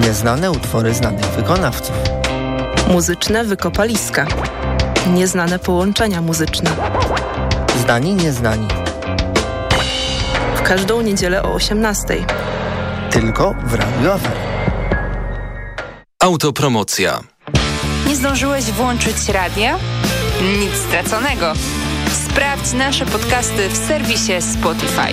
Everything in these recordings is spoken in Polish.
Nieznane utwory znanych wykonawców. Muzyczne wykopaliska. Nieznane połączenia muzyczne. Znani, nieznani. W każdą niedzielę o 18. Tylko w Radio Afera. Autopromocja. Nie zdążyłeś włączyć radia? Nic straconego. Sprawdź nasze podcasty w serwisie Spotify.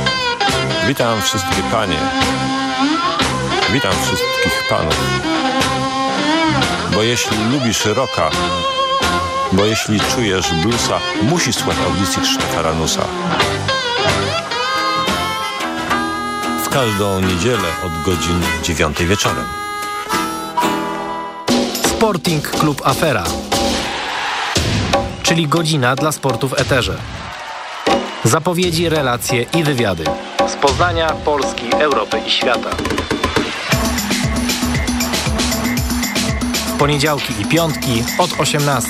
Witam wszystkie panie. Witam wszystkich panów. Bo jeśli lubisz rocka, bo jeśli czujesz bluesa, musisz słuchać audycji Krzysztofa Ranusa. W każdą niedzielę od godzin 9 wieczorem. Sporting Klub Afera, czyli godzina dla sportu w eterze. Zapowiedzi, relacje i wywiady. Z Poznania, Polski, Europy i świata. Poniedziałki i piątki od 18.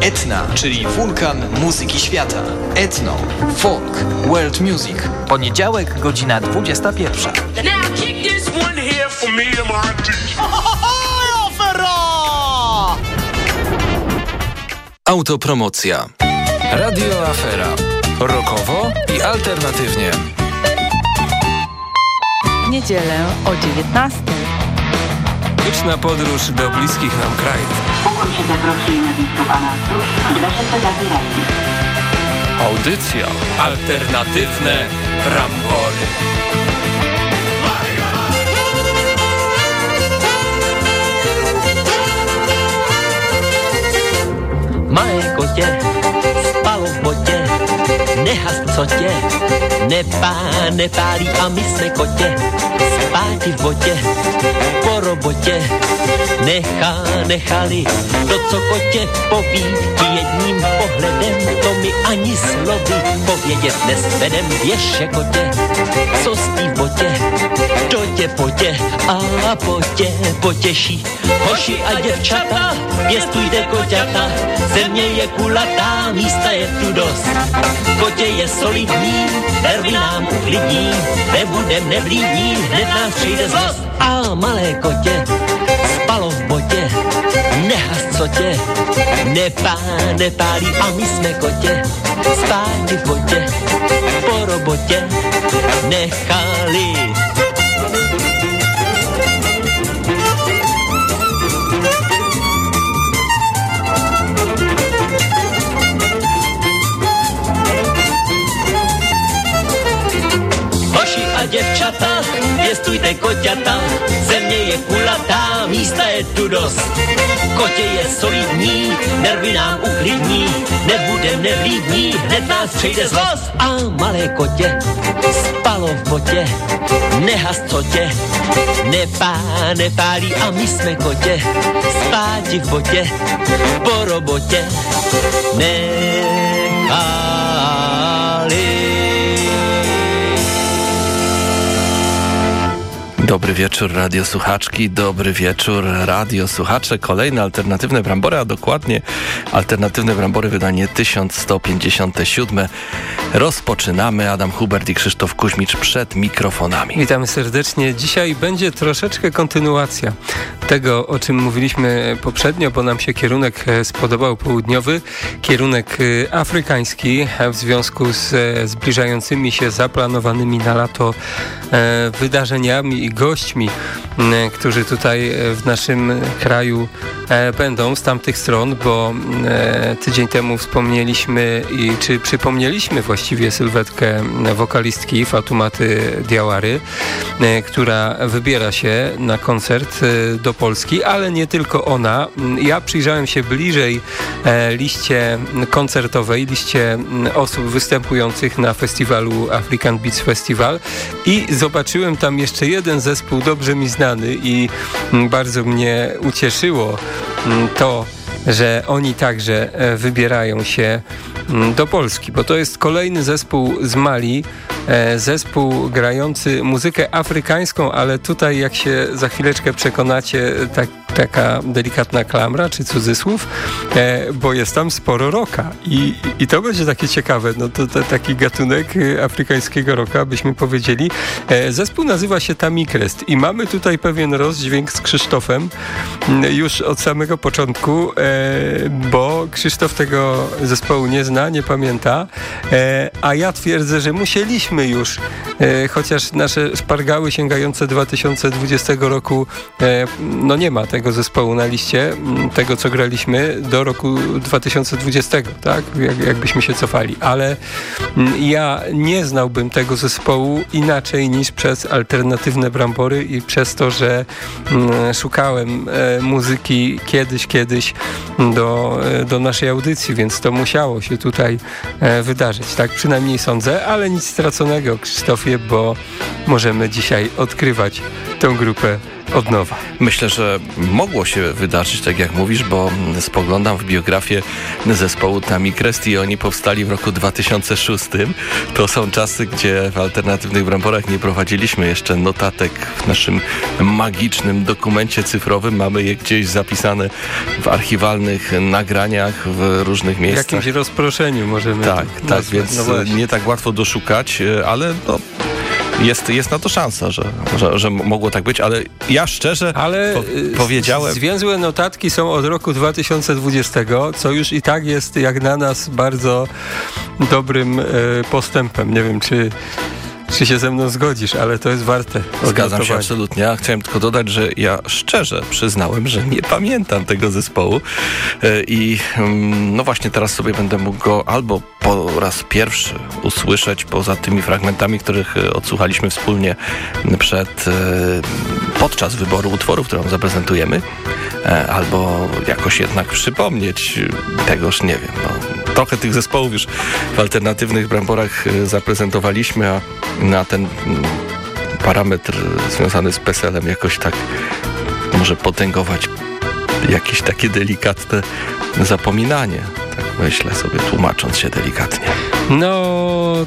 Etna, czyli wulkan muzyki świata. Etno, folk, world music. Poniedziałek, godzina 21. Autopromocja. Radio Afera. Rokowo i alternatywnie. W niedzielę o 19. Liczna podróż do bliskich nam krajów. Audycja. Alternatywne Rambory. Malé kotě spalo v botě, nehas co tě, nepá, nepálí a my jsme kotě, spáti v botě, po robotě, nechá, nechali, to, co kotě poví, jedním pohledem, to mi ani slovy povědět nesvedem, běže kotě, co z tý botě, to tě potě a potě potěší, hoši a děvčata, pěstujte koťata, země je kulatá, místa je tu dost, kotě je solidní, nervy nám uklidní, nebudem neblídní, hned nás přijde zlost a malé kotě, spalo v botě, nehas co tě, nepá, nepálí a my jsme kotě, spáti v botě, po robotě, nechali. A děvčata, pěstujte koťata, země je kulatá, místa je tu dost. Kotě je solidní, nervy nám uklidní, nebudem nevlídní, hned nás přejde zlost. A malé kotě, spalo v botě, nehas co tě, nepá, nepálí a my jsme kotě, spáti v botě, po robotě, nechali. Dobry wieczór radio słuchaczki, dobry wieczór radio słuchacze. Kolejne alternatywne brambory, a dokładnie alternatywne brambory wydanie 1157. Rozpoczynamy. Adam Hubert i Krzysztof Kuźmicz przed mikrofonami. Witamy serdecznie. Dzisiaj będzie troszeczkę kontynuacja tego, o czym mówiliśmy poprzednio, bo nam się kierunek e, spodobał południowy, kierunek e, afrykański e, w związku z zbliżającymi się zaplanowanymi na lato wydarzeniami i gośćmi, którzy tutaj w naszym kraju będą z tamtych stron, bo tydzień temu wspomnieliśmy i czy przypomnieliśmy właściwie sylwetkę wokalistki Fatumaty Diawary, która wybiera się na koncert do Polski, ale nie tylko ona. Ja przyjrzałem się bliżej liście koncertowej, liście osób występujących na festiwalu African Beats Festival i zobaczyłem tam jeszcze jeden zespół dobrze mi znany i bardzo mnie ucieszyło to, że oni także e, wybierają się do Polski, bo to jest kolejny zespół z Mali, e, zespół grający muzykę afrykańską, ale tutaj jak się za chwileczkę przekonacie, tak taka delikatna klamra czy cudzysłów, e, bo jest tam sporo roka i, i to będzie takie ciekawe, no to, to taki gatunek afrykańskiego roka, byśmy powiedzieli. Zespół nazywa się Tamikrest i mamy tutaj pewien rozdźwięk z Krzysztofem już od samego początku, bo Krzysztof tego zespołu nie zna, nie pamięta, a ja twierdzę, że musieliśmy już, chociaż nasze szpargały sięgające 2020 roku, no nie ma tego zespołu na liście, tego co graliśmy do roku 2020, tak? Jak, jakbyśmy się cofali. Ale ja nie znałbym tego zespołu inaczej niż przez alternatywne brambory i przez to, że szukałem e, muzyki kiedyś, kiedyś do, e, do naszej audycji, więc to musiało się tutaj e, wydarzyć. Tak przynajmniej sądzę, ale nic straconego, Krzysztofie, bo możemy dzisiaj odkrywać tę grupę od nowa. Myślę, że mogło się wydarzyć, tak jak mówisz, bo spoglądam w biografię zespołu Tami Crest i oni powstali w roku 2006. To są czasy, gdzie w alternatywnych bramborach nie prowadziliśmy jeszcze notatek w naszym magicznym dokumencie cyfrowym. Mamy je gdzieś zapisane w archiwalnych nagraniach w różnych miejscach. W jakimś rozproszeniu możemy. Tak, tak, więc no nie tak łatwo doszukać, ale no, jest, jest na to szansa, że, że, że mogło tak być, ale ja szczerze ale po, y, powiedziałem... Zwięzłe notatki są od roku 2020, co już i tak jest jak na nas bardzo dobrym y, postępem. Nie wiem, czy czy się ze mną zgodzisz, ale to jest warte. Zgadzam się absolutnie. Ja chciałem tylko dodać, że ja szczerze przyznałem, że nie pamiętam tego zespołu e, i mm, no właśnie teraz sobie będę mógł go albo po raz pierwszy usłyszeć poza tymi fragmentami, których e, odsłuchaliśmy wspólnie przed e, podczas wyboru utworów, którą zaprezentujemy, albo jakoś jednak przypomnieć tegoż nie wiem. No trochę tych zespołów już w alternatywnych bramborach e, zaprezentowaliśmy, a na ten mm, parametr związany z PESEL-em jakoś tak może potęgować jakieś takie delikatne zapominanie. Tak myślę sobie, tłumacząc się delikatnie. No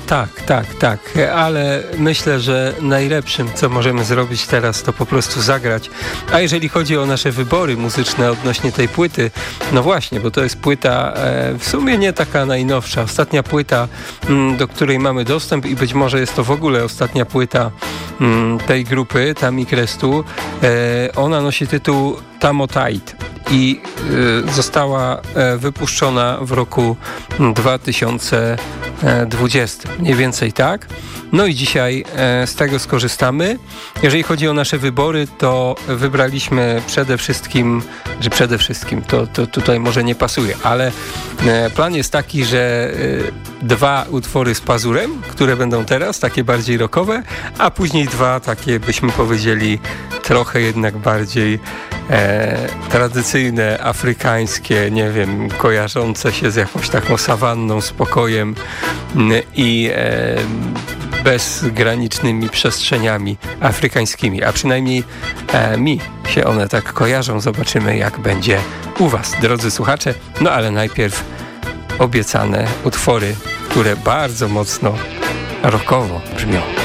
tak, tak, tak, ale myślę, że najlepszym, co możemy zrobić teraz, to po prostu zagrać. A jeżeli chodzi o nasze wybory muzyczne odnośnie tej płyty, no właśnie, bo to jest płyta e, w sumie nie taka najnowsza. Ostatnia płyta, m, mm, do której mamy dostęp i być może jest to w ogóle ostatnia płyta m, mm, tej grupy, Tami Krestu. E, ona nosi tytuł Tamotait i y, została e, wypuszczona w roku 2020. Mniej więcej tak. No i dzisiaj e, z tego skorzystamy. Jeżeli chodzi o nasze wybory, to wybraliśmy przede wszystkim, że przede wszystkim to, to tutaj może nie pasuje, ale e, plan jest taki, że dwa utwory z pazurem, które będą teraz, takie bardziej rockowe, a później dwa takie, byśmy powiedzieli, trochę jednak bardziej e, tradycyjne, afrykańskie, nie wiem, kojarzące się z jakąś taką sawanną, spokojem mm, i e, bezgranicznymi przestrzeniami afrykańskimi, a przynajmniej e, mi się one tak kojarzą. Zobaczymy, jak będzie u Was, drodzy słuchacze. No ale najpierw obiecane utwory, które bardzo mocno rockowo brzmią.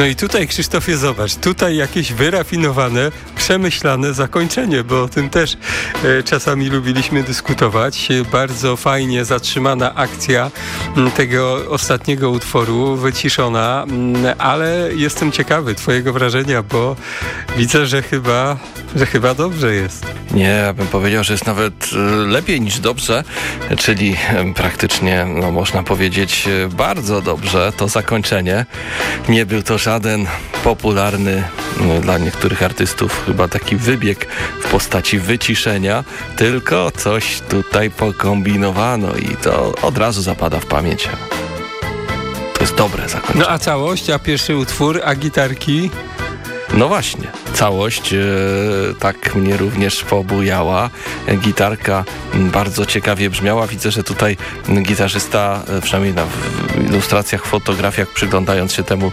No i tutaj, Krzysztofie, zobacz, tutaj jakieś wyrafinowane przemyślane zakończenie, bo o tym też e, czasami lubiliśmy dyskutować. Bardzo fajnie zatrzymana akcja tego ostatniego utworu, wyciszona, ale jestem ciekawy twojego wrażenia, bo widzę, że chyba, że chyba dobrze jest. Nie, ja bym powiedział, że jest nawet e, lepiej niż dobrze, czyli e, praktycznie, no można powiedzieć, bardzo dobrze to zakończenie. Nie był to żaden popularny no, dla niektórych artystów chyba taki wybieg w postaci wyciszenia, tylko coś tutaj pokombinowano i to od razu zapada w pamięć. To jest dobre zakończenie. No a całość, a pierwszy utwór, a gitarki? No właśnie, całość e, tak mnie również pobujała. Gitarka bardzo ciekawie brzmiała. Widzę, że tutaj gitarzysta, e, przynajmniej na ilustracjach, fotografiach, przyglądając się temu,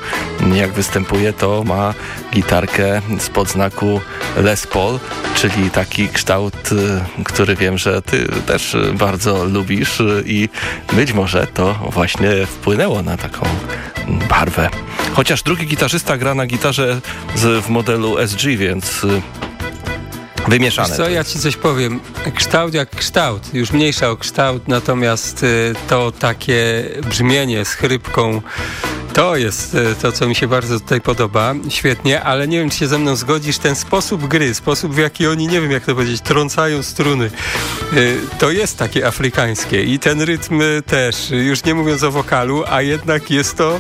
jak występuje, to ma gitarkę spod znaku Les Paul, czyli taki kształt, e, który wiem, że ty też bardzo lubisz i być może to właśnie wpłynęło na taką barwę. Chociaż drugi gitarzysta gra na gitarze z, w modelu SG, więc y, wymieszane. Wiesz co, ja ci coś powiem. Kształt jak kształt, już mniejsza o kształt, natomiast y, to takie brzmienie z chrypką to jest e, to, co mi się bardzo tutaj podoba. Świetnie, ale nie wiem, czy się ze mną zgodzisz. Ten sposób gry, sposób w jaki oni, nie wiem jak to powiedzieć, trącają struny, e, to jest takie afrykańskie. I ten rytm też, już nie mówiąc o wokalu, a jednak jest to,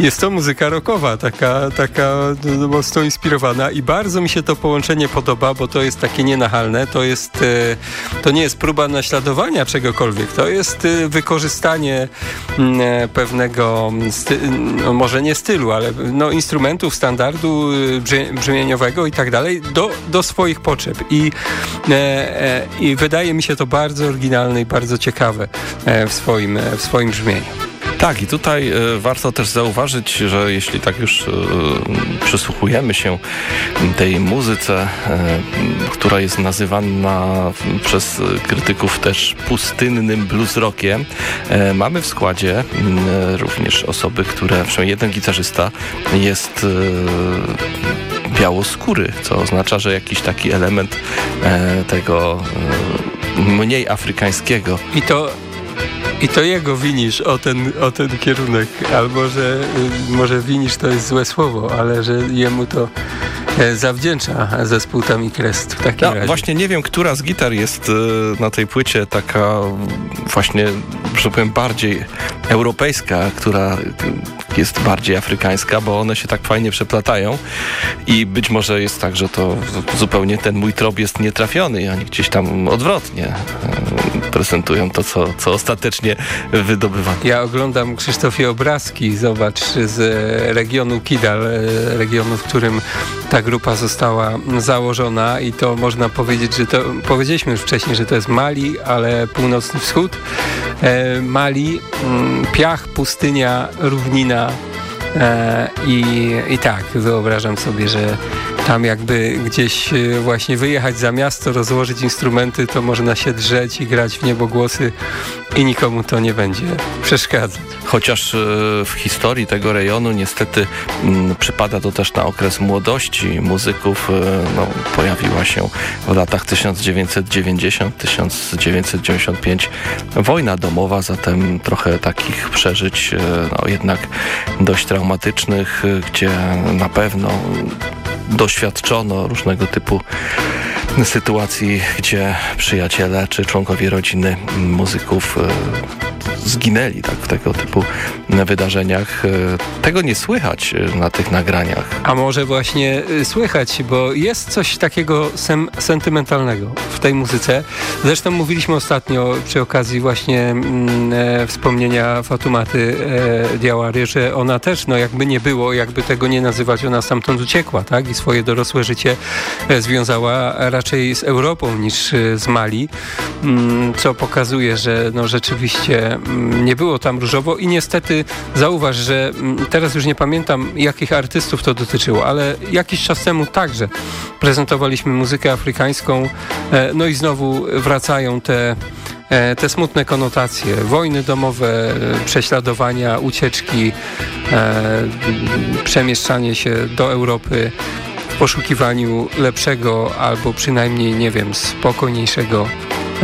jest to muzyka rockowa, taka, taka no, mocno inspirowana. I bardzo mi się to połączenie podoba, bo to jest takie nienachalne, to jest, e, to nie jest próba naśladowania czegokolwiek, to jest wykorzystanie mm, pewnego no może nie stylu, ale no, instrumentów, standardu y, brzmieniowego i tak dalej do, do swoich potrzeb. I, e, e, I wydaje mi się to bardzo oryginalne i bardzo ciekawe e, w swoim, w swoim brzmieniu. Tak, i tutaj y, warto też zauważyć, że jeśli tak już y, przysłuchujemy się tej muzyce, y, która jest nazywana przez krytyków też pustynnym blues rockiem, mamy w składzie również osoby, które, przynajmniej jeden gitarzysta jest białoskóry, co oznacza, że jakiś taki element tego mniej afrykańskiego. I to i to jego winisz o ten, o ten kierunek, albo że y, może winisz to jest złe słowo, ale że jemu to e, zawdzięcza zespół tam i Crest w takim no, razie. Właśnie nie wiem, która z gitar jest y, na tej płycie taka właśnie, że powiem, bardziej europejska, która jest bardziej afrykańska, bo one się tak fajnie przeplatają i być może jest tak, że to zupełnie ten mój trop jest nietrafiony i oni gdzieś tam odwrotnie e, prezentują to, co, co ostatecznie wydobywano. Ja oglądam Krzysztofie obrazki, zobacz, z regionu Kidal, e, regionu, w którym ta grupa została założona i to można powiedzieć, że to, powiedzieliśmy już wcześniej, że to jest Mali, ale północny wschód. E, Mali, mm, piach, pustynia, równina i, i tak, wyobrażam sobie, że tam jakby gdzieś e, właśnie wyjechać za miasto, rozłożyć instrumenty, to można się drzeć i grać w niebogłosy i nikomu to nie będzie przeszkadzać. Chociaż e, w historii tego rejonu niestety m, przypada to też na okres młodości muzyków. E, no, pojawiła się w latach 1990-1995 wojna domowa, zatem trochę takich przeżyć no, jednak dość traumatycznych, gdzie na pewno doświadczono różnego typu sytuacji, gdzie przyjaciele czy członkowie rodziny muzyków e, zginęli tak, w tego typu wydarzeniach. E, tego nie słychać e, na tych nagraniach. A może właśnie e, słychać, bo jest coś takiego sem sentymentalnego w tej muzyce. Zresztą mówiliśmy ostatnio przy okazji właśnie mm, e, wspomnienia Fatumaty e, Diawary, że ona też, no jakby nie było, jakby tego nie nazywać, ona stamtąd uciekła, tak? I swoje dorosłe życie związała raczej z Europą niż z Mali, mm, co pokazuje, że no rzeczywiście nie było tam różowo i niestety zauważ, że mm, teraz już nie pamiętam jakich artystów to dotyczyło, ale jakiś czas temu także prezentowaliśmy muzykę afrykańską, e, no i znowu wracają te e, te smutne konotacje, wojny domowe, prześladowania, ucieczki, e, przemieszczanie się do Europy poszukiwaniu lepszego albo przynajmniej, nie wiem, spokojniejszego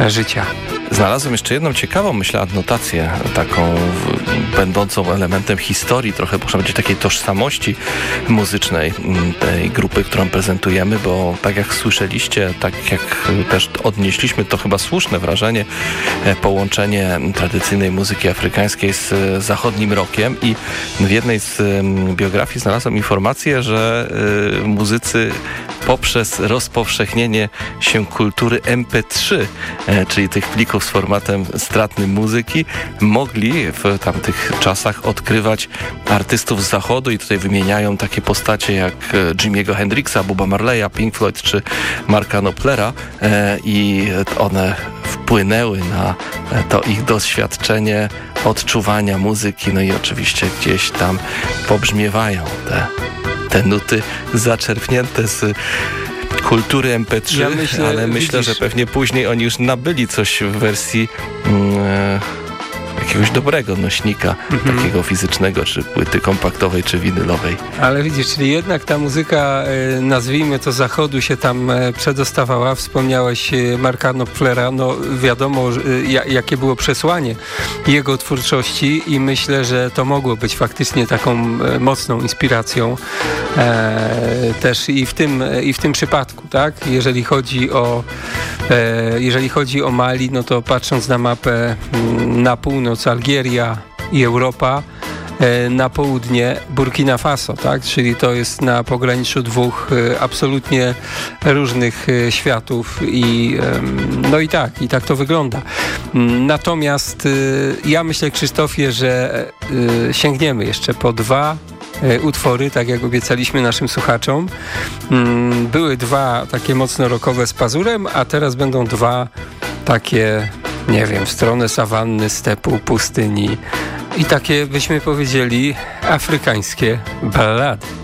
życia. Znalazłem jeszcze jedną ciekawą, myślę, adnotację, taką w, będącą elementem historii, trochę można powiedzieć takiej tożsamości muzycznej mm, tej grupy, którą prezentujemy, bo tak jak słyszeliście, tak jak też odnieśliśmy, to chyba słuszne wrażenie, e, połączenie tradycyjnej muzyki afrykańskiej z zachodnim rokiem i w jednej z biografii znalazłem informację, że y, muzycy poprzez rozpowszechnienie się kultury MP3, e, czyli tych plików z formatem stratnym muzyki, mogli w tamtych czasach odkrywać artystów z zachodu i tutaj wymieniają takie postacie jak e, Jimmy'ego Hendrixa, Boba Marleya, Pink Floyd czy Marka Noplera e, i one wpłynęły na to ich doświadczenie odczuwania muzyki, no i oczywiście gdzieś tam pobrzmiewają te te nuty zaczerpnięte z kultury MP3, ja myślę, ale myślę, widzisz, że pewnie później oni już nabyli coś w wersji e, jakiegoś dobrego nośnika, mhm. takiego fizycznego, czy płyty kompaktowej, czy winylowej. Ale widzisz, czyli jednak ta muzyka, e, nazwijmy to zachodu, się tam e, przedostawała. Wspomniałeś e, Marka Knopflera, no wiadomo, jakie było przesłanie jego twórczości i myślę, że to mogło być faktycznie taką mocną inspiracją też i w tym, i w tym przypadku, tak? Jeżeli chodzi o jeżeli chodzi o Mali, no to patrząc na mapę mm, na północ Algieria i Europa, e, na południe Burkina Faso, tak? czyli to jest na pograniczu dwóch e, absolutnie różnych e, światów i no i tak, i tak to wygląda. Natomiast ja myślę, Krzysztofie, że sięgniemy jeszcze po dwa utwory, tak jak obiecaliśmy naszym słuchaczom. Mm, były dwa takie mocno rokowe z pazurem, a teraz będą dwa takie nie wiem, w stronę sawanny, stepu, pustyni i takie, byśmy powiedzieli, afrykańskie ballady.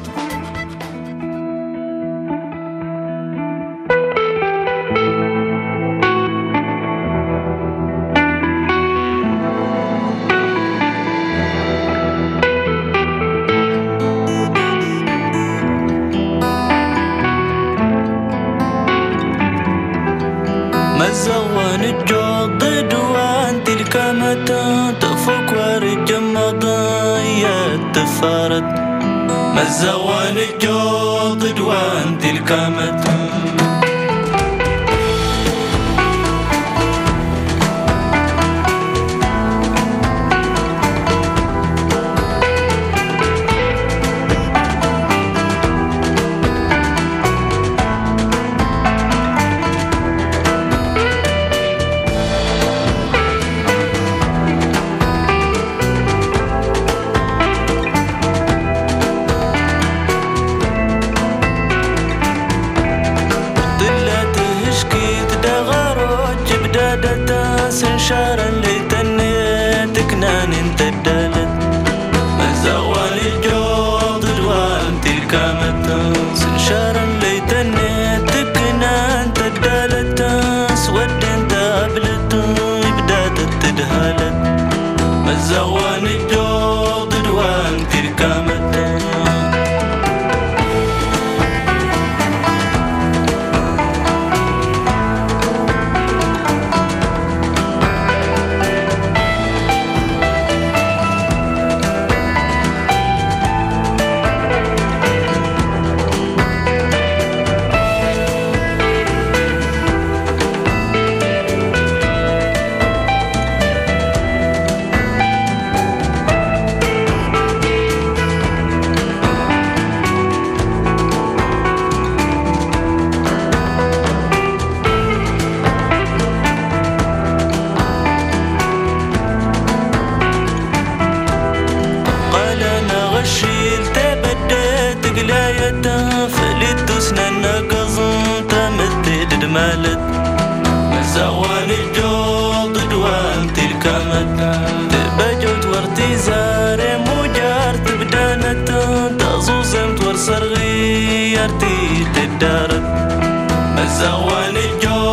when it goes.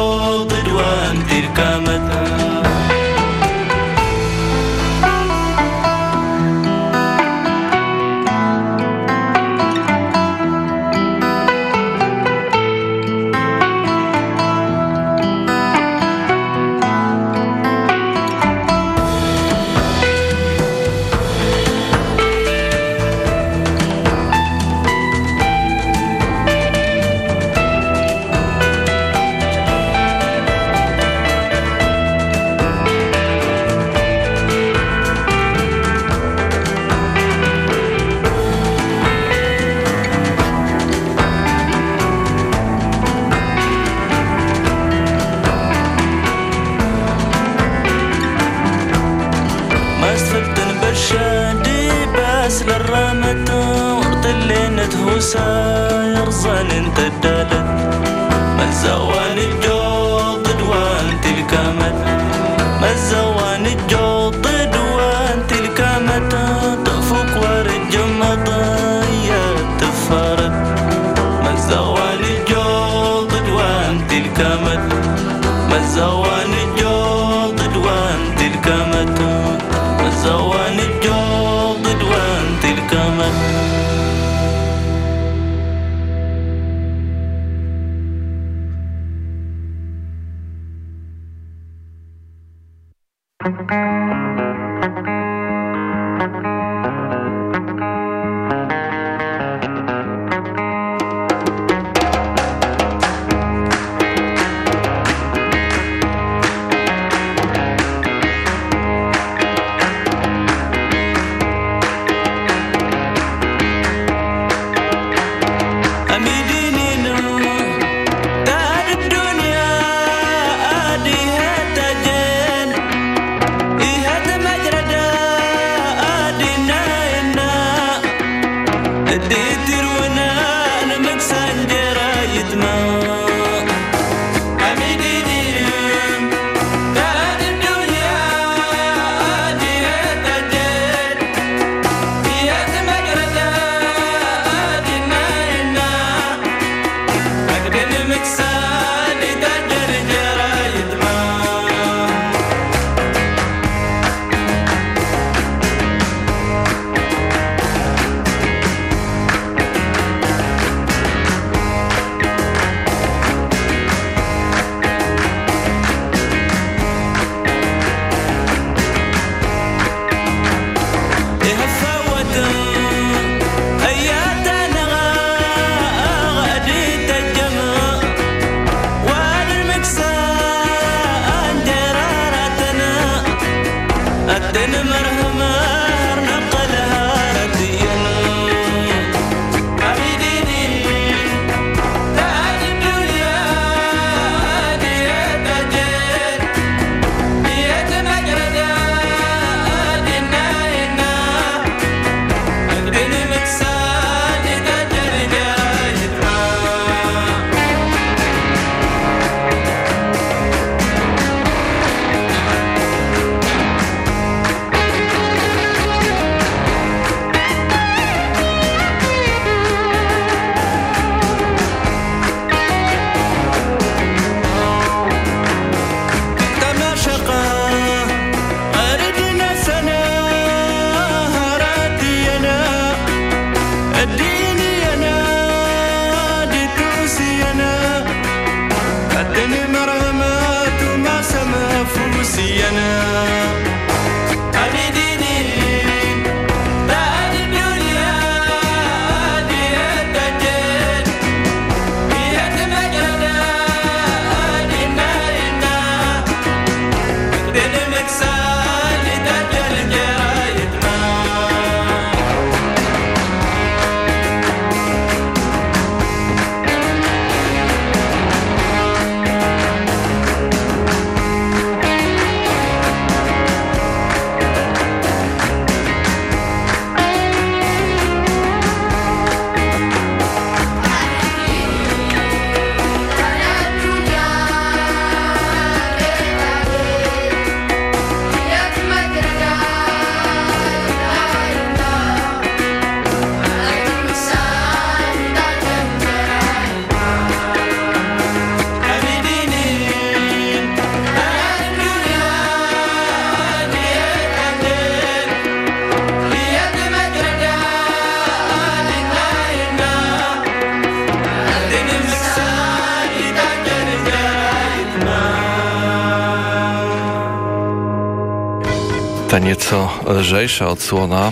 Lżejsza odsłona,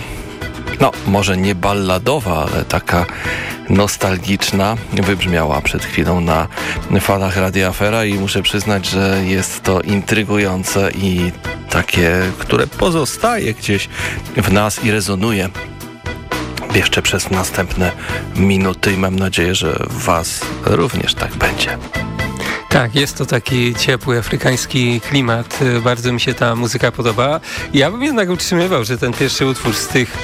no może nie balladowa, ale taka nostalgiczna, wybrzmiała przed chwilą na falach Radia Afera i muszę przyznać, że jest to intrygujące i takie, które pozostaje gdzieś w nas i rezonuje jeszcze przez następne minuty i mam nadzieję, że Was również tak będzie. Tak, jest to taki ciepły afrykański klimat. Bardzo mi się ta muzyka podoba. Ja bym jednak utrzymywał, że ten pierwszy utwór z tych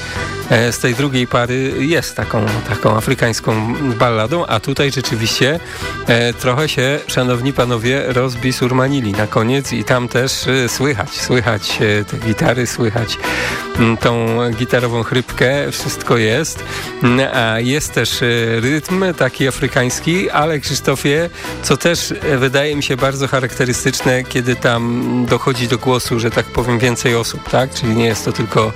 z tej drugiej pary jest taką, taką afrykańską balladą, a tutaj rzeczywiście e, trochę się, szanowni panowie, rozbisurmanili na koniec i tam też e, słychać, słychać te gitary, słychać tą gitarową chrypkę, wszystko jest. A jest też rytm taki afrykański, ale Krzysztofie, co też wydaje mi się bardzo charakterystyczne, kiedy tam dochodzi do głosu, że tak powiem, więcej osób, tak? Czyli nie jest to tylko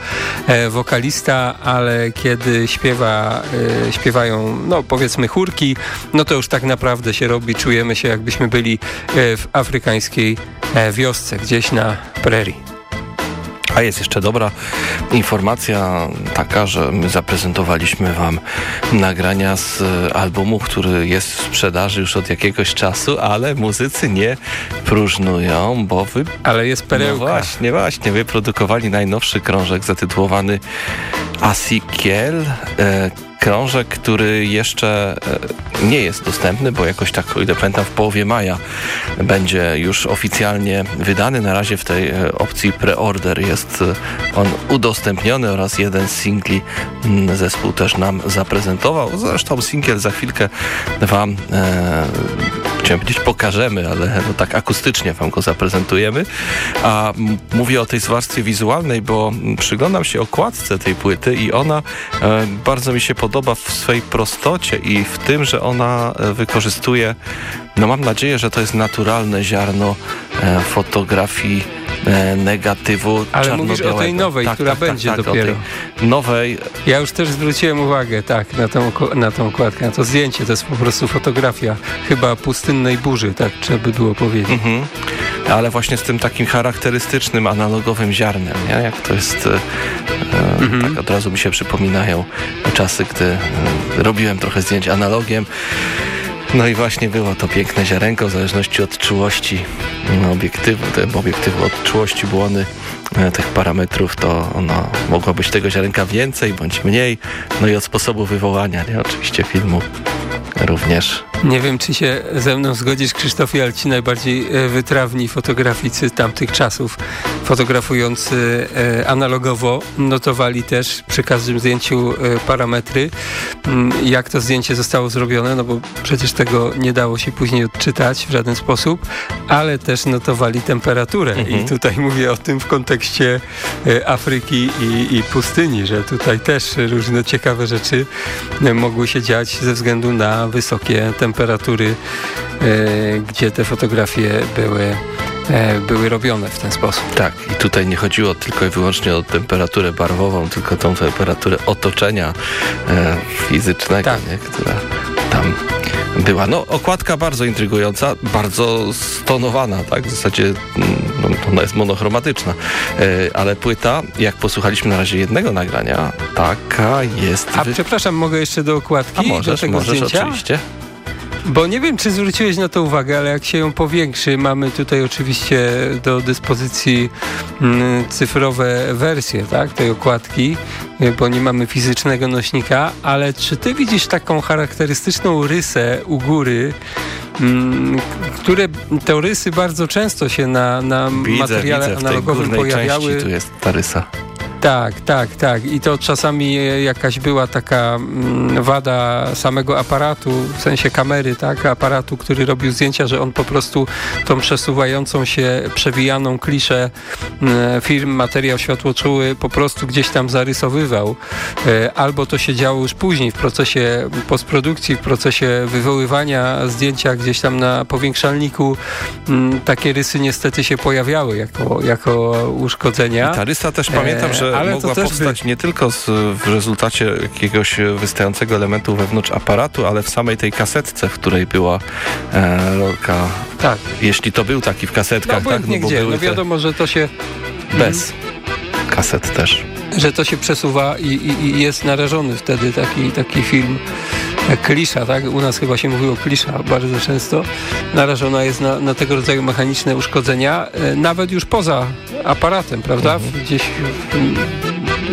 wokalista, ale kiedy śpiewa, y, śpiewają, no powiedzmy chórki, no to już tak naprawdę się robi, czujemy się jakbyśmy byli y, w afrykańskiej e, wiosce, gdzieś na prairie. A jest jeszcze dobra informacja taka, że my zaprezentowaliśmy Wam nagrania z albumu, który jest w sprzedaży już od jakiegoś czasu, ale muzycy nie próżnują, bo wy... Ale jest perełka. No właśnie, właśnie, wyprodukowali najnowszy krążek zatytułowany Asikiel. Krążek, który jeszcze e, nie jest dostępny, bo jakoś tak, o ile pamiętam, w połowie maja będzie już oficjalnie wydany. Na razie w tej e, opcji pre-order jest e, on udostępniony oraz jeden z singli mm, zespół też nam zaprezentował. Zresztą singiel za chwilkę Wam e, chciałem powiedzieć pokażemy, ale no tak akustycznie Wam go zaprezentujemy. A mówię o tej warstwie wizualnej, bo przyglądam się okładce tej płyty i ona e, bardzo mi się podoba w swej prostocie i w tym, że ona e, wykorzystuje, no mam nadzieję, że to jest naturalne ziarno e, fotografii negatywu Ale mówisz o tej nowej, tak, która tak, będzie tak, dopiero. nowej. Ja już też zwróciłem uwagę, tak, na tą, na tą okładkę, na to zdjęcie. To jest po prostu fotografia chyba pustynnej burzy, tak trzeba by było powiedzieć. Mhm. Ale właśnie z tym takim charakterystycznym, analogowym ziarnem, nie? jak to jest... E, mhm. Tak od razu mi się przypominają czasy, gdy e, robiłem trochę zdjęć analogiem. No i właśnie było to piękne ziarenko w zależności od czułości no, obiektywu, obiektywu od czułości błony e, tych parametrów, to ono mogło być tego ziarenka więcej bądź mniej. No i od sposobu wywołania, nie? Oczywiście filmu również. Nie wiem, czy się ze mną zgodzisz, Krzysztofie, ale ci najbardziej e, wytrawni fotograficy tamtych czasów, fotografujący e, analogowo, notowali też przy każdym zdjęciu e, parametry, mm, jak to zdjęcie zostało zrobione, no bo przecież tego nie dało się później odczytać w żaden sposób, ale też notowali temperaturę. Mhm. i tutaj mówię o tym w kontekście Afryki i, i pustyni, że tutaj też różne ciekawe rzeczy mogły się dziać ze względu na wysokie temperatury temperatury, e, gdzie te fotografie były e, były robione w ten sposób. Tak, i tutaj nie chodziło tylko i wyłącznie o temperaturę barwową, tylko tą temperaturę otoczenia e, fizycznego, tak. nie, która tam była. No, okładka bardzo intrygująca, bardzo stonowana, tak? W zasadzie mm, no, ona jest monochromatyczna, e, ale płyta, jak posłuchaliśmy na razie jednego nagrania, taka jest... A wy... przepraszam, mogę jeszcze do okładki? A możesz, do tego możesz, zdjęcia? oczywiście. Bo nie wiem, czy zwróciłeś na to uwagę, ale jak się ją powiększy, mamy tutaj oczywiście do dyspozycji mm, cyfrowe wersje tak, tej okładki, bo nie mamy fizycznego nośnika, ale czy ty widzisz taką charakterystyczną rysę u góry, mm, które te rysy bardzo często się na, na widzę, materiale widzę, analogowym pojawiały. tu jest ta rysa. Tak, tak, tak. I to czasami jakaś była taka mm, wada samego aparatu, w sensie kamery, tak, aparatu, który robił zdjęcia, że on po prostu tą przesuwającą się, przewijaną kliszę mm, film, materiał światłoczuły po prostu gdzieś tam zarysowywał. E, albo to się działo już później w procesie postprodukcji, w procesie wywoływania zdjęcia gdzieś tam na powiększalniku. Mm, takie rysy niestety się pojawiały jako, jako uszkodzenia. I ta rysa też pamiętam, że ale mogła powstać by... nie tylko z, w rezultacie jakiegoś wystającego elementu wewnątrz aparatu, ale w samej tej kasetce, w której była e, rolka. Tak. Jeśli to był taki w kasetkach, no, tak? No, gdzie? no wiadomo, że to się... Bez kaset też. Że to się przesuwa i, i, i jest narażony wtedy taki, taki film klisza, tak? U nas chyba się mówiło klisza bardzo często. Narażona jest na, na tego rodzaju mechaniczne uszkodzenia, e, nawet już poza aparatem, prawda? Mhm. Gdzieś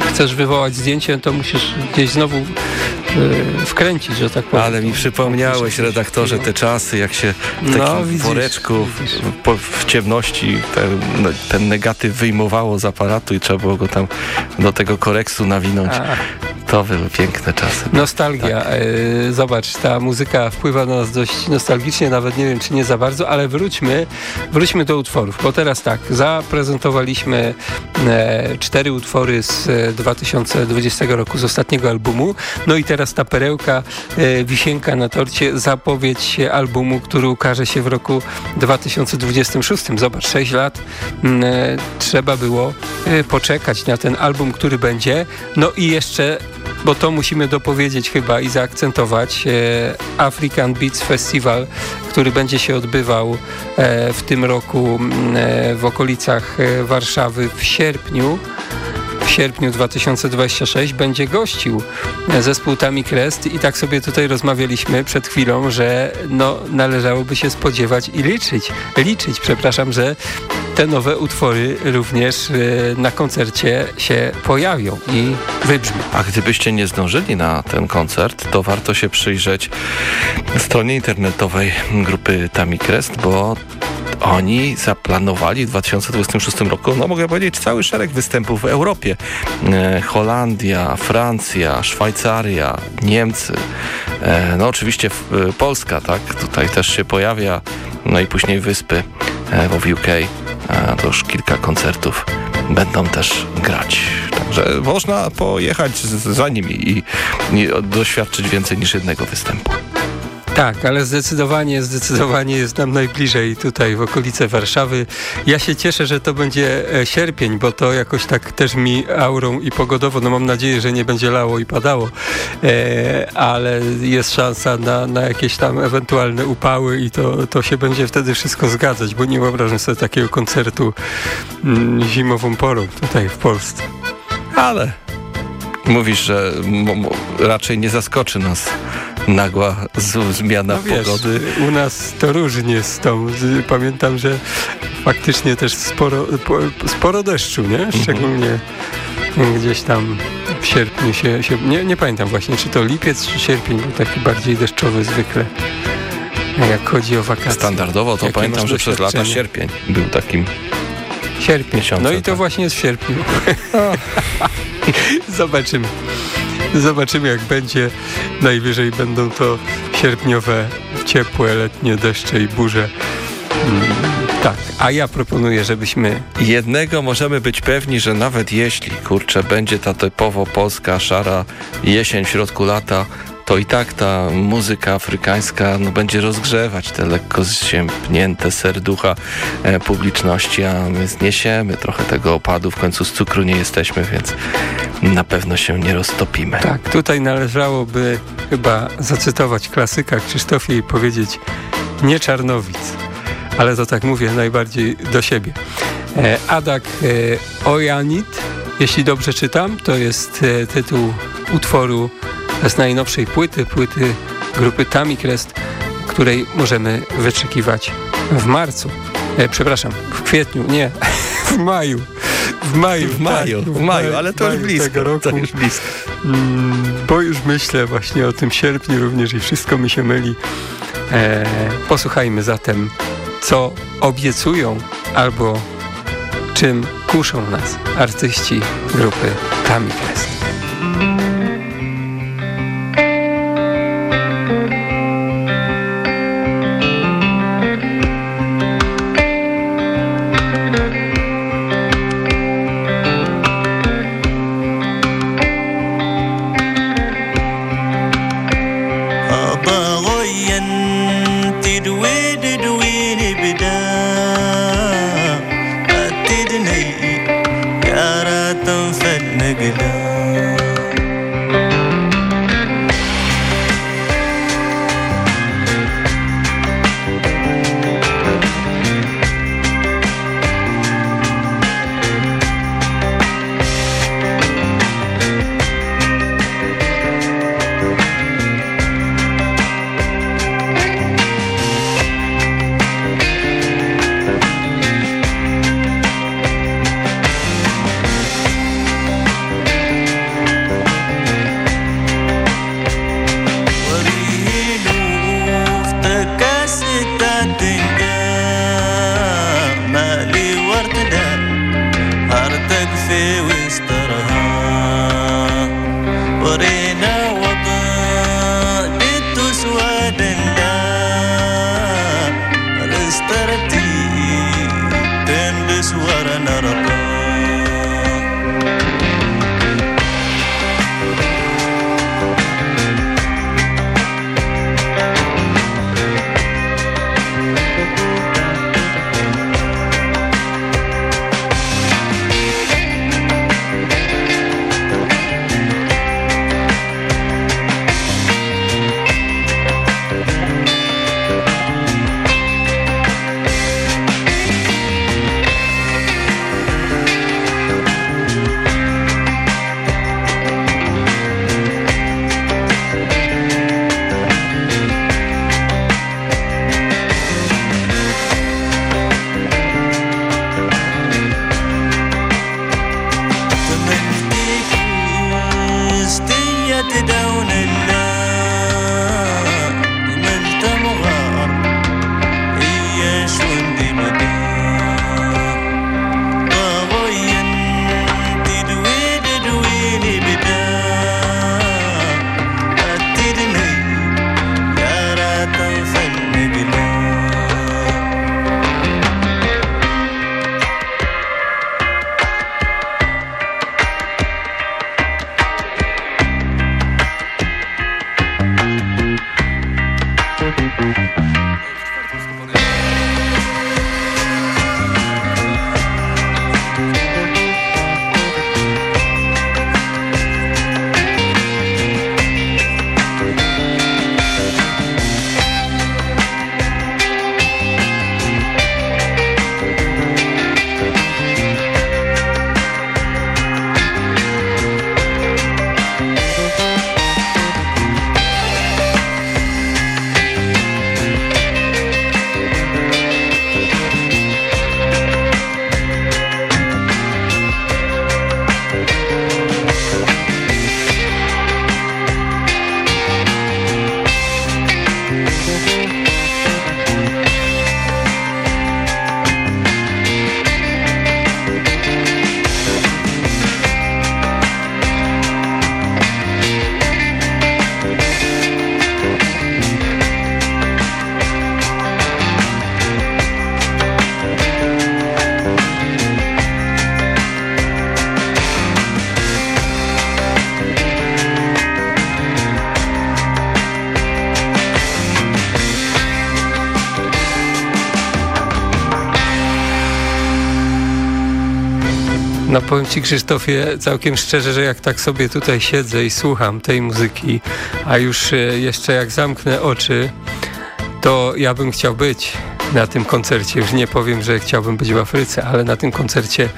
chcesz wywołać zdjęcie, to musisz gdzieś znowu y, wkręcić, że tak powiem. Ale mi przypomniałeś, redaktorze, te czasy, jak się w takim No, widzisz, woreczku w, w ciemności ten, no, ten negatyw wyjmowało z aparatu i trzeba było go tam do tego koreksu nawinąć. A. To były piękne czasy. Nostalgia. Tak. E, zobacz, ta muzyka wpływa na nas dość nostalgicznie, nawet nie wiem, czy nie za bardzo, ale wróćmy, wróćmy do utworów, bo teraz tak, zaprezentowaliśmy e, cztery utwory z e, 2020 roku, z ostatniego albumu, no i teraz ta perełka, e, wisienka na torcie, zapowiedź albumu, który ukaże się w roku 2026. Zobacz, 6 lat m, e, trzeba było e, poczekać na ten album, który będzie, no i jeszcze bo to musimy dopowiedzieć chyba i zaakcentować. African Beats Festival, który będzie się odbywał w tym roku m, e, w okolicach Warszawy w sierpniu. W sierpniu 2026 będzie gościł zespół Tami Crest i tak sobie tutaj rozmawialiśmy przed chwilą, że no, należałoby się spodziewać i liczyć, liczyć, przepraszam, że te nowe utwory również e, na koncercie się pojawią i wybrzmią. A gdybyście nie zdążyli na ten koncert, to warto się przyjrzeć stronie internetowej grupy Tami Crest, bo oni zaplanowali w 2026 roku, no mogę powiedzieć, cały szereg występów w Europie. E, Holandia, Francja, Szwajcaria, Niemcy, e, no oczywiście e, Polska, tak, tutaj też się pojawia, no i później Wyspy, e, bo w UK to już kilka koncertów będą też grać. Także można pojechać za nimi i, i doświadczyć więcej niż jednego występu. Tak, ale zdecydowanie, zdecydowanie jest nam najbliżej tutaj w okolice Warszawy. Ja się cieszę, że to będzie e, sierpień, bo to jakoś tak też mi aurą i pogodowo, no mam nadzieję, że nie będzie lało i padało, e, ale jest szansa na, na jakieś tam ewentualne upały i to, to się będzie wtedy wszystko zgadzać, bo nie wyobrażam sobie takiego koncertu mm, zimową porą tutaj w Polsce. Ale mówisz, że raczej nie zaskoczy nas nagła zmiana No wiesz, pogody. u nas to różnie z tą. Pamiętam, że faktycznie też sporo, po, sporo deszczu, nie? Szczególnie gdzieś tam w sierpniu się, się nie, nie pamiętam właśnie, czy to lipiec, czy sierpień był taki bardziej deszczowy zwykle. Jak chodzi o wakacje. Standardowo to Jakie pamiętam, że przez lata sierpień był takim Sierpień. miesiącem. No i to tak. właśnie jest w sierpniu. Zobaczymy. Zobaczymy jak będzie. Najwyżej będą to sierpniowe, ciepłe, letnie deszcze i burze. Mm, tak, a ja proponuję, żebyśmy Jednego możemy być pewni, że nawet jeśli, kurczę, będzie ta typowo polska, szara jesień w środku lata, to i tak ta muzyka afrykańska no, będzie rozgrzewać te lekko zziębnięte serducha e, publiczności, a my zniesiemy trochę tego opadu, w końcu z cukru nie jesteśmy, więc na pewno się nie roztopimy. Tak, tutaj należałoby chyba zacytować klasyka Krzysztofie i powiedzieć nie Czarnowic, ale to tak mówię najbardziej do siebie. E, Adak e, Ojanit, jeśli dobrze czytam, to jest tytuł utworu z najnowszej płyty, płyty grupy Tami Crest, której możemy wyczekiwać w marcu. E, przepraszam, w kwietniu, nie, w maju. W maju, W maju, tak, w maju, ale to już blisko, roku. to już blisko. Mm, bo już myślę właśnie o tym sierpniu również i wszystko mi się myli. E, posłuchajmy zatem, co obiecują albo czym kuszą nas artyści grupy Tami the donut No powiem Ci Krzysztofie całkiem szczerze, że jak tak sobie tutaj siedzę i słucham tej muzyki, a już e, jeszcze jak zamknę oczy, to ja bym chciał być na tym koncercie. Już nie powiem, że chciałbym być w Afryce, ale na tym koncercie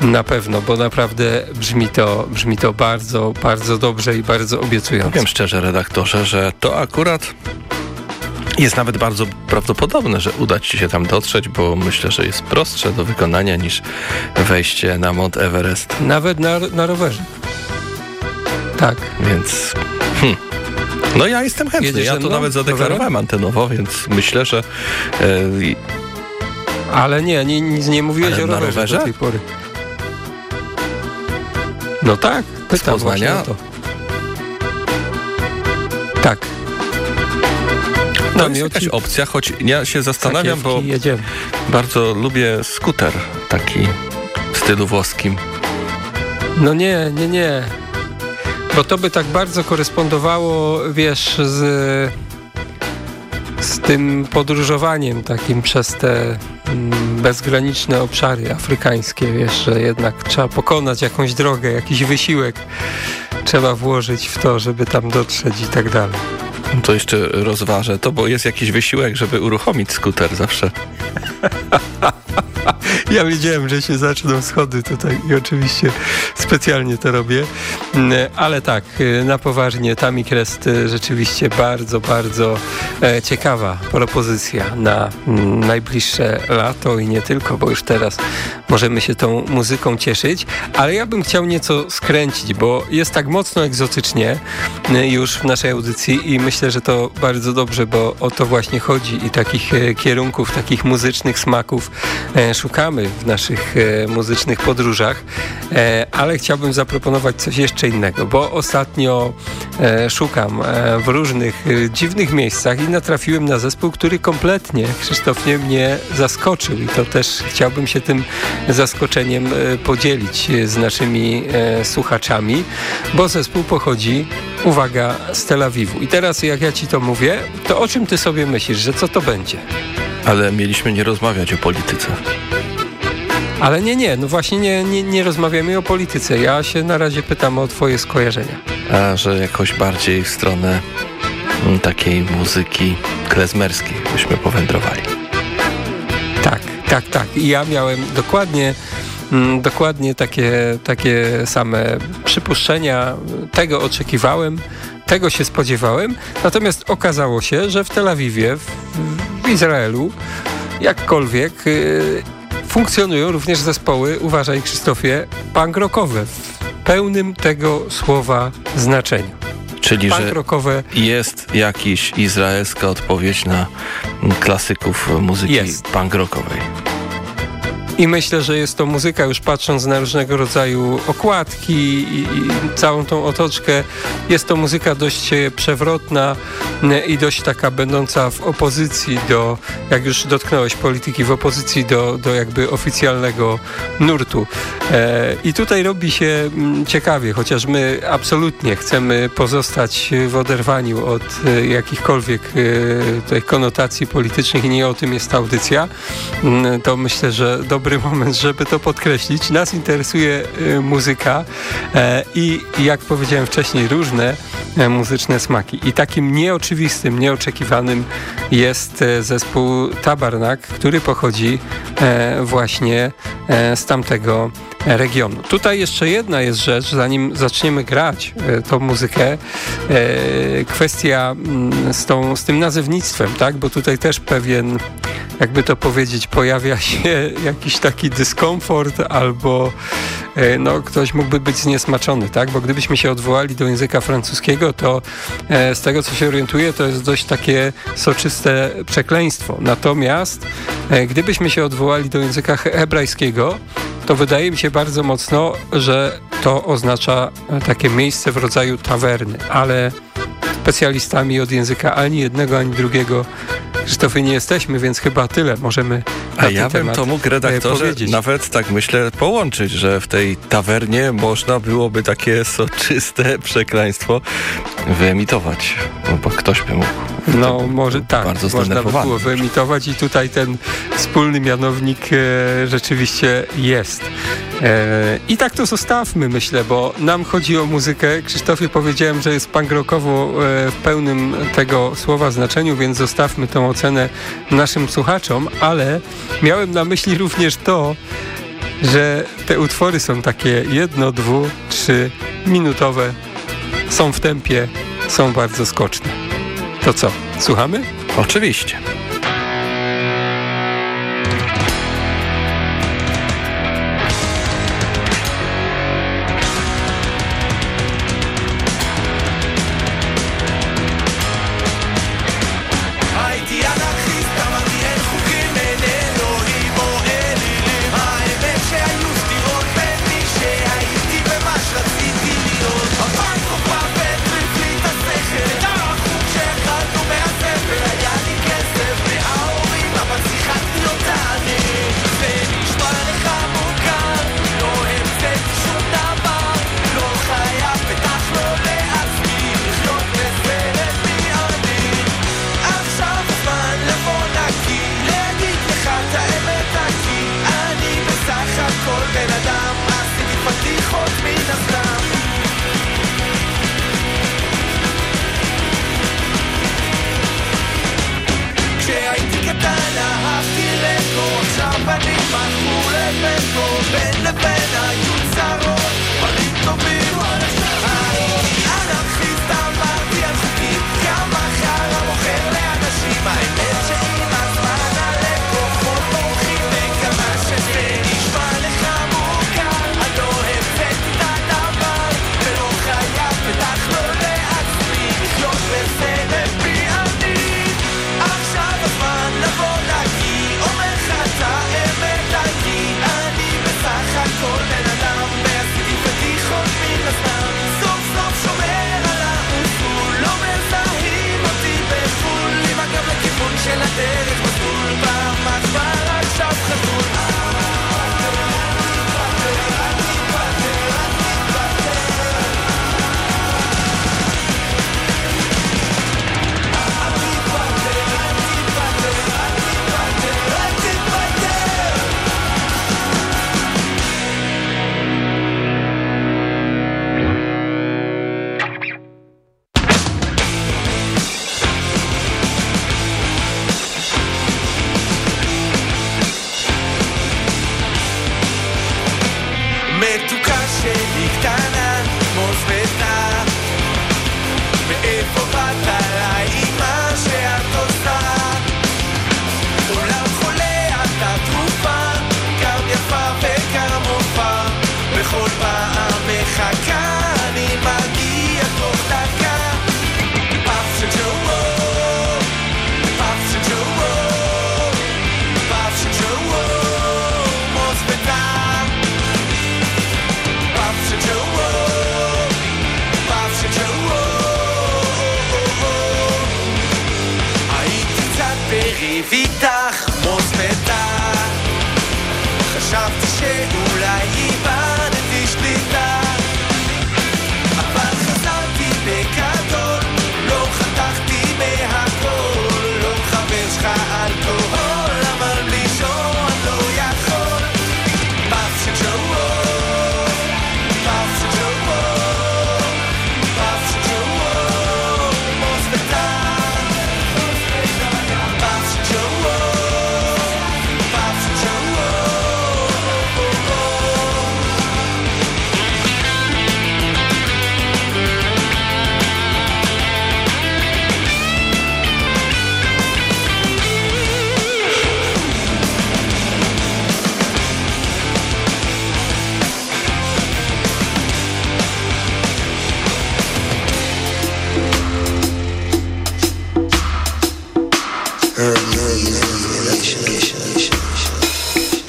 na pewno, bo naprawdę brzmi to, brzmi to bardzo, bardzo dobrze i bardzo obiecująco. Powiem szczerze, redaktorze, że to akurat jest nawet bardzo prawdopodobne, że uda Ci się tam dotrzeć, bo myślę, że jest prostsze do wykonania niż wejście na Mount Everest. Nawet na, na rowerze. Tak. Więc... Hmm. No ja jestem chętny. Jedziesz ja to nawet zadeklarowałem antenowo, więc myślę, że... E, Ale nie, nie, nic nie mówiłeś Ale o na rowerze, rowerze? do tej pory. No tak, pytam Poznania? właśnie o to. Tak. To No, jest jakaś opcja, choć ja się zastanawiam, bo jedziemy. bardzo lubię skuter taki w stylu włoskim. No nie, nie, nie. Bo to by tak bardzo korespondowało, wiesz, z, z tym podróżowaniem takim przez te mm, bezgraniczne obszary afrykańskie, wiesz, że jednak trzeba pokonać jakąś drogę, jakiś wysiłek trzeba włożyć w to, żeby tam dotrzeć i tak dalej. To jeszcze rozważę to, bo jest jakiś wysiłek, żeby uruchomić skuter zawsze. Ja wiedziałem, że się zaczną schody tutaj i oczywiście specjalnie to robię. Mm, Ale tak, y, na poważnie, Crest y, rzeczywiście bardzo, bardzo e, ciekawa propozycja na mm, najbliższe lato i nie tylko, bo już teraz możemy się tą muzyką cieszyć. Ale ja bym chciał nieco skręcić, bo jest tak mocno egzotycznie y, już w naszej audycji i myślę, że to bardzo dobrze, bo o to właśnie chodzi i takich e, kierunków, takich muzycznych smaków e, w naszych e, muzycznych podróżach, e, ale chciałbym zaproponować coś jeszcze innego, bo ostatnio e, szukam e, w różnych e, dziwnych miejscach i natrafiłem na zespół, który kompletnie, Krzysztofie, mnie zaskoczył i to też chciałbym się tym zaskoczeniem e, podzielić z naszymi słuchaczami, bo zespół pochodzi, uwaga, z Tel Awiwu. I teraz jak ja ci to mówię, to o czym ty sobie myślisz, że co to będzie? Ale mieliśmy nie rozmawiać o polityce. Ale nie, nie, no właśnie nie, nie, nie rozmawiamy o polityce. Ja się na razie pytam o twoje skojarzenia. A że jakoś bardziej w stronę mm, takiej muzyki klezmerskiej byśmy powędrowali. Tak, tak, tak. I ja miałem dokładnie mm, dokładnie takie, takie same przypuszczenia. Tego oczekiwałem, tego się spodziewałem. Natomiast okazało się, że w Tel Awiwie, w, Izraelu, jakkolwiek y, funkcjonują również zespoły, uważaj Krzysztofie, punk rockowe w pełnym tego słowa znaczeniu. Czyli, Punk że rockowe jest jakiś izraelska odpowiedź na klasyków muzyki Jest. punk rockowej. I myślę, że jest to muzyka, już patrząc na różnego rodzaju okładki i, i całą tą otoczkę, jest to muzyka dość e, przewrotna e, i dość taka będąca w opozycji do, jak już dotknąłeś polityki, w opozycji do, do jakby oficjalnego nurtu. E, I tutaj robi się ciekawie, chociaż my absolutnie chcemy pozostać w oderwaniu od e, jakichkolwiek e, tutaj konotacji politycznych i nie o tym jest ta audycja, to myślę, że dobry moment, żeby to podkreślić. Nas interesuje e, muzyka e, i jak powiedziałem wcześniej, różne e, muzyczne smaki. I takim nieoczywistym, nieoczekiwanym jest e, zespół Tabarnak, który pochodzi właśnie z tamtego regionu. Tutaj jeszcze jedna jest rzecz, zanim zaczniemy grać e, tą muzykę, e, kwestia mm, z, tą, z tym nazewnictwem, tak? Bo tutaj też pewien, jakby to powiedzieć, pojawia się jakiś taki dyskomfort albo e, no, ktoś mógłby być zniesmaczony, tak? Bo gdybyśmy się odwołali do języka francuskiego, to z tego, co się orientuję, to jest dość takie soczyste przekleństwo. Natomiast gdybyśmy się odwołali do języka he- hebrajskiego, to wydaje mi się bardzo mocno, że to oznacza e, takie miejsce w rodzaju tawerny, ale specjalistami od języka ani jednego, ani drugiego Krzysztofie nie jesteśmy, więc chyba tyle możemy A ja bym to mógł e, redaktorze powiedzieć. nawet tak myślę połączyć, że w tej tawernie można byłoby takie soczyste przekleństwo wyemitować, no bo ktoś by mógł. No może tak, bardzo można by było wyemitować i tutaj ten wspólny mianownik e, rzeczywiście jest. E, I tak to zostawmy, myślę, bo nam chodzi o muzykę. Krzysztofie powiedziałem, że jest punk rockowo e, w pełnym tego słowa znaczeniu, więc zostawmy tą ocenę naszym słuchaczom, ale miałem na myśli również to, że te utwory są takie jedno, dwu, trzy minutowe, są w tempie, są bardzo skoczne. To co, słuchamy? Oczywiście.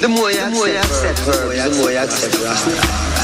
the more you accept, her. the more you accept, accept,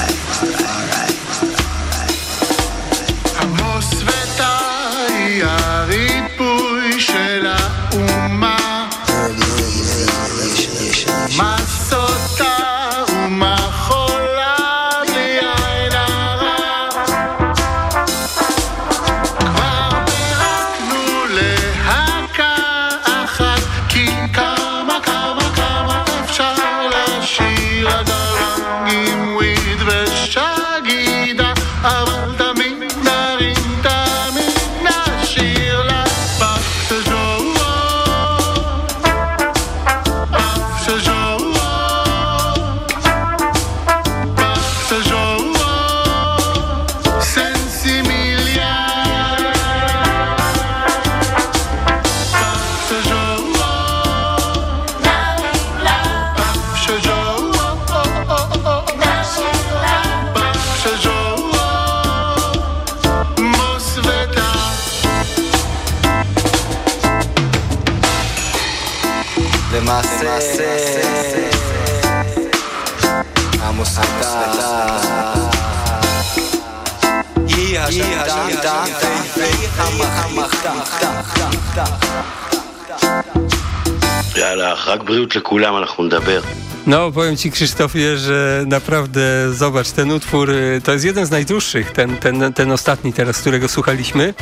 No, powiem Ci Krzysztofie, że naprawdę zobacz, ten utwór y, to jest jeden z najdłuższych, ten, ten, ten ostatni teraz, którego słuchaliśmy,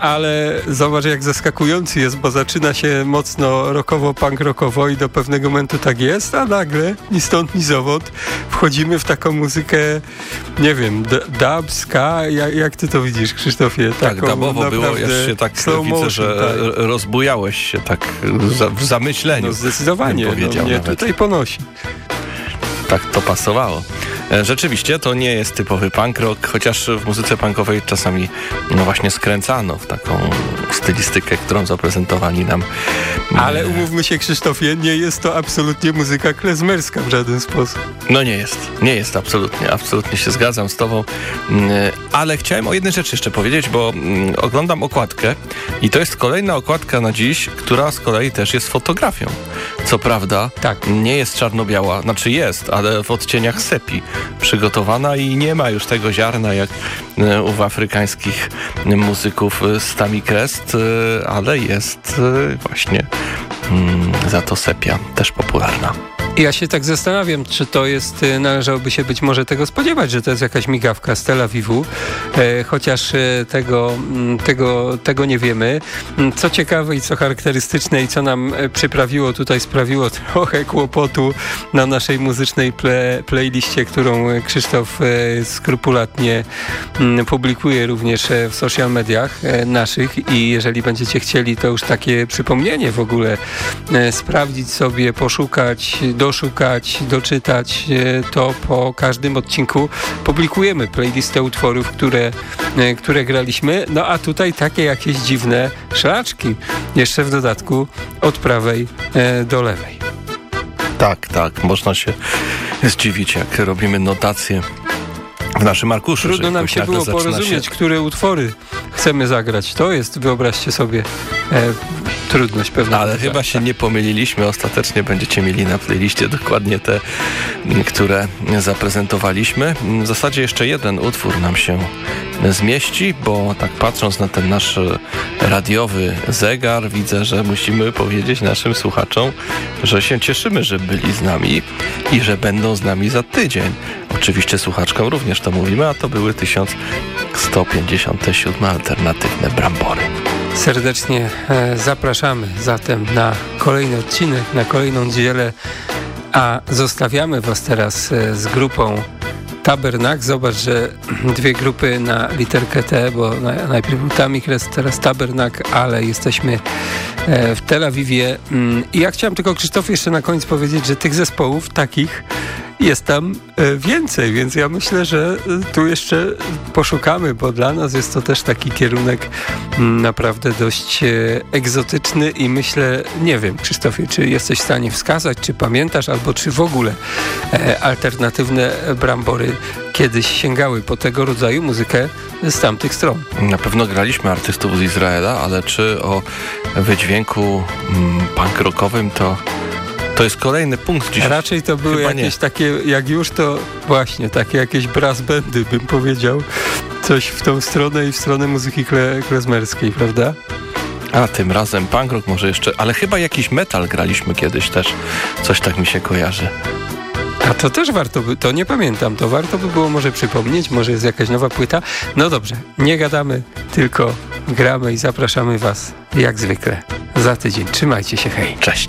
ale zobacz jak zaskakujący jest, bo zaczyna się mocno rockowo, punk rockowo i do pewnego momentu tak jest, a nagle ni stąd, ni zowąd wchodzimy w taką muzykę, nie wiem, dub, ska, jak, jak Ty to widzisz Krzysztofie? Tak, dubowo było, ja się tak widzę, że tak. rozbujałeś się tak w zamyśleniu. No zdecydowanie, no, mnie tutaj ponosi tak to pasowało. E, rzeczywiście to nie jest typowy punk rock, chociaż w muzyce punkowej czasami no właśnie skręcano w taką stylistykę, którą zaprezentowali nam. Ale umówmy się Krzysztofie, nie jest to absolutnie muzyka klezmerska w żaden sposób. No nie jest, nie jest absolutnie, absolutnie się zgadzam z tobą, mm, ale chciałem o jednej rzeczy jeszcze powiedzieć, bo mm, oglądam okładkę i to jest kolejna okładka na dziś, która z kolei też jest fotografią. Co prawda tak. nie jest czarno-biała, znaczy jest, ale w odcieniach sepi przygotowana i nie ma już tego ziarna jak e, u afrykańskich muzyków z Tami Crest, e, ale jest e, właśnie mm, za to sepia też popularna. Ja się tak zastanawiam, czy to jest, y, należałoby się być może tego spodziewać, że to jest jakaś migawka z Tel Awiwu, e, chociaż e, tego, mm, tego, tego nie wiemy. Mm, co ciekawe i co charakterystyczne i co nam e, przyprawiło tutaj, sprawiło trochę kłopotu na naszej muzycznej ple, playliście, którą Krzysztof skrupulatnie mm, publikuje również w social mediach naszych i jeżeli będziecie chcieli, to już takie przypomnienie w ogóle sprawdzić sobie, poszukać, do doszukać, doczytać, e, to po każdym odcinku publikujemy playlistę utworów, które, e, które graliśmy. No a tutaj takie jakieś dziwne szlaczki. Jeszcze w dodatku od prawej e, do lewej. Tak, tak. Można się zdziwić, jak robimy notacje w naszym arkuszu. Trudno nam się było porozumieć, się... które utwory chcemy zagrać. To jest, wyobraźcie sobie, trudność pewna. Ale chyba się nie pomyliliśmy. Ostatecznie będziecie mieli na playliście dokładnie te, które zaprezentowaliśmy. W zasadzie jeszcze jeden utwór nam się zmieści, bo tak patrząc na ten nasz radiowy zegar, widzę, że musimy powiedzieć naszym słuchaczom, że się cieszymy, że byli z nami i że będą z nami za tydzień. Oczywiście słuchaczkom również to mówimy, a to były 1157 alternatywne brambory. Serdecznie e, zapraszamy zatem na kolejny odcinek, na kolejną niedzielę, a zostawiamy Was teraz e, z grupą Tabernak. Zobacz, że dwie grupy na literkę T, bo najpierw był Tamikres, teraz Tabernak, ale jesteśmy e, w Tel Awiwie. Mm, I ja chciałem tylko Krzysztof jeszcze na koniec powiedzieć, że tych zespołów takich jest tam e, więcej, więc ja myślę, że e, tu jeszcze poszukamy, bo dla nas jest to też taki kierunek mm, naprawdę dość e, egzotyczny i myślę, nie wiem Krzysztofie, czy jesteś w stanie wskazać, czy pamiętasz, albo czy w ogóle alternatywne brambory kiedyś sięgały po tego rodzaju muzykę z tamtych stron. Na pewno graliśmy artystów z Izraela, ale czy o wydźwięku mm, punk rockowym to to jest kolejny punkt dzisiaj. Raczej to były Chyba jakieś nie. takie, jak już to właśnie, takie jakieś brass bandy, bym powiedział. Coś w tą stronę i w stronę muzyki kle, klezmerskiej, prawda? A, tym razem punk rock może jeszcze, ale chyba jakiś metal graliśmy kiedyś też. Coś tak mi się kojarzy. A to też warto by, to nie pamiętam, to warto by było może przypomnieć, może jest jakaś nowa płyta. No dobrze, nie gadamy, tylko gramy i zapraszamy Was jak zwykle za tydzień. Trzymajcie się, hej. Cześć.